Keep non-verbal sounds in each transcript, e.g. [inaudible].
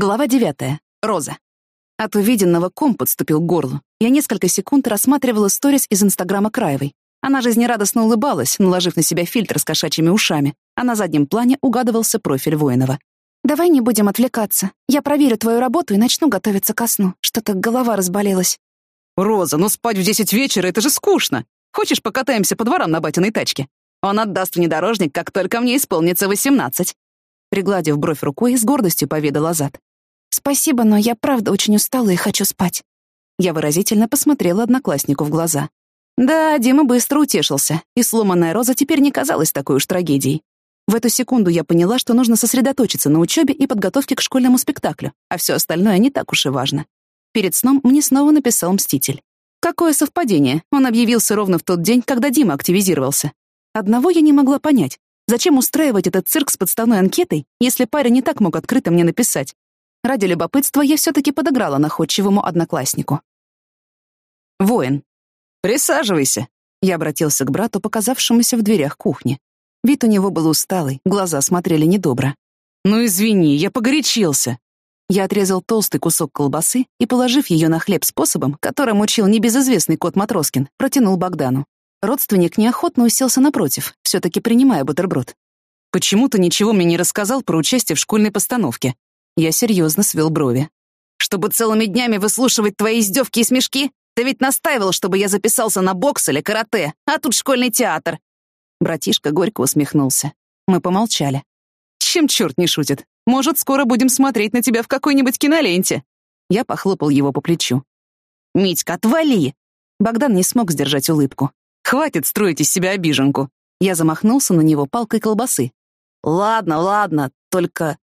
Глава девятая. Роза. От увиденного ком подступил к горлу. Я несколько секунд рассматривала сторис из Инстаграма Краевой. Она жизнерадостно улыбалась, наложив на себя фильтр с кошачьими ушами, а на заднем плане угадывался профиль Воинова. «Давай не будем отвлекаться. Я проверю твою работу и начну готовиться ко сну. Что-то голова разболелась». «Роза, ну спать в десять вечера — это же скучно. Хочешь, покатаемся по дворам на батиной тачке? Он отдаст внедорожник, как только мне исполнится восемнадцать». Пригладив бровь рукой, с гордостью поведал Азат. «Спасибо, но я правда очень устала и хочу спать». Я выразительно посмотрела однокласснику в глаза. Да, Дима быстро утешился, и сломанная роза теперь не казалась такой уж трагедией. В эту секунду я поняла, что нужно сосредоточиться на учебе и подготовке к школьному спектаклю, а все остальное не так уж и важно. Перед сном мне снова написал Мститель. Какое совпадение, он объявился ровно в тот день, когда Дима активизировался. Одного я не могла понять. Зачем устраивать этот цирк с подставной анкетой, если парень не так мог открыто мне написать? Ради любопытства я все-таки подыграла находчивому однокласснику. «Воин, присаживайся», — я обратился к брату, показавшемуся в дверях кухни. Вид у него был усталый, глаза смотрели недобро. «Ну извини, я погорячился». Я отрезал толстый кусок колбасы и, положив ее на хлеб способом, которым учил небезызвестный кот Матроскин, протянул Богдану. Родственник неохотно уселся напротив, все-таки принимая бутерброд. «Почему ты ничего мне не рассказал про участие в школьной постановке?» Я серьезно свел брови. «Чтобы целыми днями выслушивать твои издевки и смешки? Ты ведь настаивал, чтобы я записался на бокс или карате, а тут школьный театр!» Братишка горько усмехнулся. Мы помолчали. «Чем черт не шутит? Может, скоро будем смотреть на тебя в какой-нибудь киноленте?» Я похлопал его по плечу. «Митька, отвали!» Богдан не смог сдержать улыбку. Хватит строить из себя обиженку. Я замахнулся на него палкой колбасы. Ладно, ладно, только...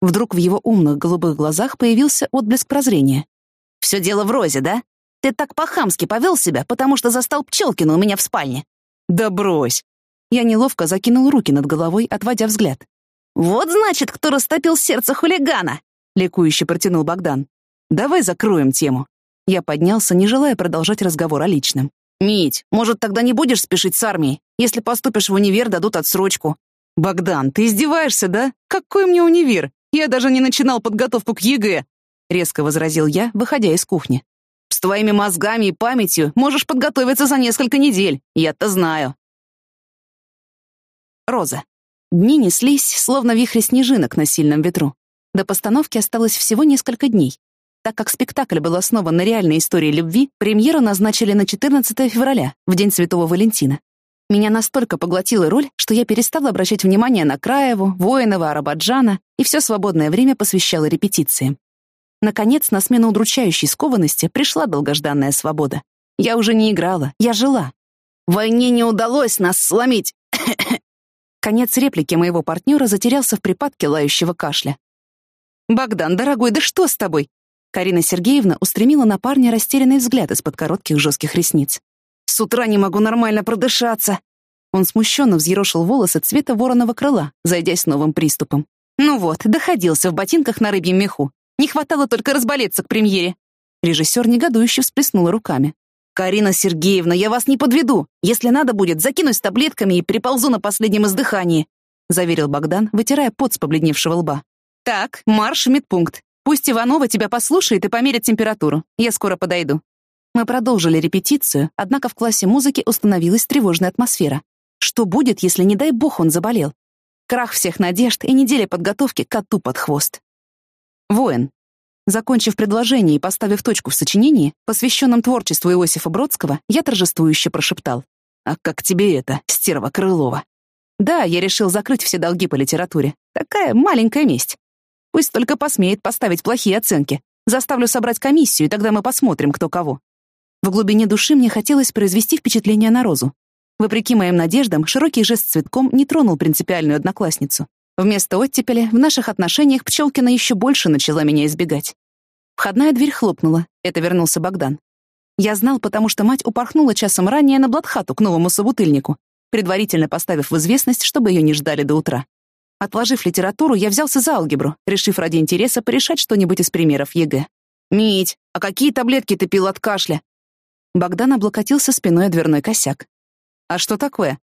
Вдруг в его умных голубых глазах появился отблеск прозрения. Все дело в Розе, да? Ты так по-хамски повел себя, потому что застал Пчелкина у меня в спальне. Да брось. Я неловко закинул руки над головой, отводя взгляд. «Вот, значит, кто растопил сердце хулигана!» — ликующе протянул Богдан. «Давай закроем тему». Я поднялся, не желая продолжать разговор о личном. «Мить, может, тогда не будешь спешить с армией? Если поступишь в универ, дадут отсрочку». «Богдан, ты издеваешься, да? Какой мне универ? Я даже не начинал подготовку к ЕГЭ», — резко возразил я, выходя из кухни. «С твоими мозгами и памятью можешь подготовиться за несколько недель, я-то знаю». Роза. Дни неслись, словно вихри снежинок на сильном ветру. До постановки осталось всего несколько дней. Так как спектакль был основан на реальной истории любви, премьеру назначили на 14 февраля, в День Святого Валентина. Меня настолько поглотила роль, что я перестала обращать внимание на Краеву, Воинова, Арабаджана и все свободное время посвящала репетициям. Наконец, на смену удручающей скованности пришла долгожданная свобода. Я уже не играла, я жила. «Войне не удалось нас сломить!» [coughs] Конец реплики моего партнера затерялся в припадке лающего кашля. «Богдан, дорогой, да что с тобой? Карина Сергеевна устремила на парня растерянный взгляд из-под коротких жестких ресниц. «С утра не могу нормально продышаться!» Он смущенно взъерошил волосы цвета вороного крыла, зайдясь новым приступом. «Ну вот, доходился в ботинках на рыбьем меху. Не хватало только разболеться к премьере». Режиссер негодующе всплеснула руками. «Карина Сергеевна, я вас не подведу. Если надо будет, закинусь таблетками и приползу на последнем издыхании», заверил Богдан, вытирая пот с побледневшего лба. «Так, марш в медпункт. Пусть Иванова тебя послушает и померит температуру. Я скоро подойду». Мы продолжили репетицию, однако в классе музыки установилась тревожная атмосфера. Что будет, если, не дай бог, он заболел? Крах всех надежд и неделя подготовки коту под хвост. Воин. Закончив предложение и поставив точку в сочинении, посвященном творчеству Иосифа Бродского, я торжествующе прошептал. «А как тебе это, стерва Крылова?» Да, я решил закрыть все долги по литературе. Такая маленькая месть. Пусть только посмеет поставить плохие оценки. Заставлю собрать комиссию, и тогда мы посмотрим, кто кого. В глубине души мне хотелось произвести впечатление на Розу. Вопреки моим надеждам, широкий жест цветком не тронул принципиальную одноклассницу. Вместо оттепели в наших отношениях Пчелкина еще больше начала меня избегать. Входная дверь хлопнула. Это вернулся Богдан. Я знал, потому что мать упорхнула часом ранее на Бладхату к новому собутыльнику, предварительно поставив в известность, чтобы ее не ждали до утра. Отложив литературу, я взялся за алгебру, решив ради интереса порешать что-нибудь из примеров ЕГЭ. «Мить, а какие таблетки ты пил от кашля?» Богдан облокотился спиной о дверной косяк. «А что такое?»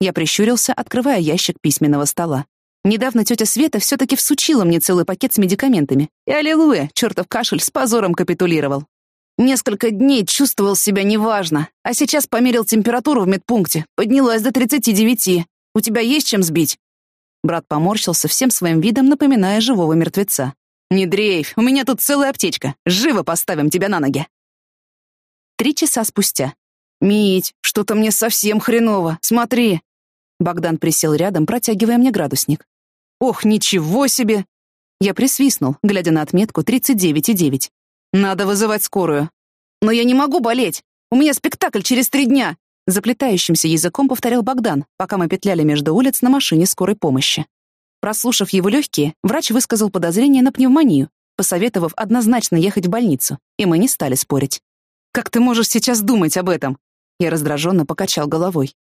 Я прищурился, открывая ящик письменного стола. Недавно тетя Света все-таки всучила мне целый пакет с медикаментами. И аллилуйя, чертов кашель с позором капитулировал. Несколько дней чувствовал себя неважно, а сейчас померил температуру в медпункте. Поднялась до 39. У тебя есть чем сбить?» Брат поморщился всем своим видом, напоминая живого мертвеца. «Не дрейф, у меня тут целая аптечка. Живо поставим тебя на ноги!» Три часа спустя. «Мить, что-то мне совсем хреново. Смотри!» Богдан присел рядом, протягивая мне градусник. Ох, ничего себе! Я присвистнул, глядя на отметку 39,9. Надо вызывать скорую. Но я не могу болеть. У меня спектакль через три дня. Заплетающимся языком повторял Богдан, пока мы петляли между улиц на машине скорой помощи. Прослушав его легкие, врач высказал подозрение на пневмонию, посоветовав однозначно ехать в больницу, и мы не стали спорить. «Как ты можешь сейчас думать об этом?» Я раздраженно покачал головой.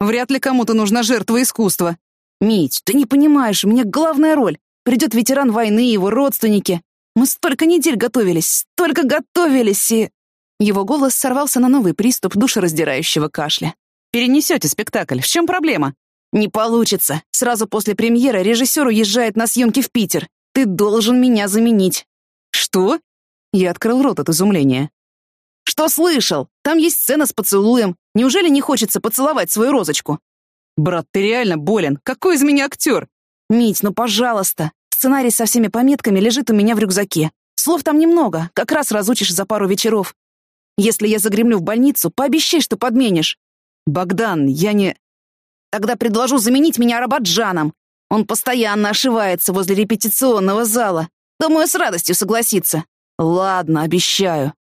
«Вряд ли кому-то нужна жертва искусства. «Мить, ты не понимаешь, у меня главная роль. Придет ветеран войны и его родственники. Мы столько недель готовились, столько готовились, и...» Его голос сорвался на новый приступ душераздирающего кашля. «Перенесете спектакль, в чем проблема?» «Не получится. Сразу после премьеры режиссер уезжает на съемки в Питер. Ты должен меня заменить». «Что?» Я открыл рот от изумления. «Что слышал? Там есть сцена с поцелуем. Неужели не хочется поцеловать свою розочку? «Брат, ты реально болен. Какой из меня актер?» «Мить, ну пожалуйста. Сценарий со всеми пометками лежит у меня в рюкзаке. Слов там немного, как раз разучишь за пару вечеров. Если я загремлю в больницу, пообещай, что подменишь». «Богдан, я не...» «Тогда предложу заменить меня Рабаджаном. Он постоянно ошивается возле репетиционного зала. Думаю, с радостью согласится». «Ладно, обещаю».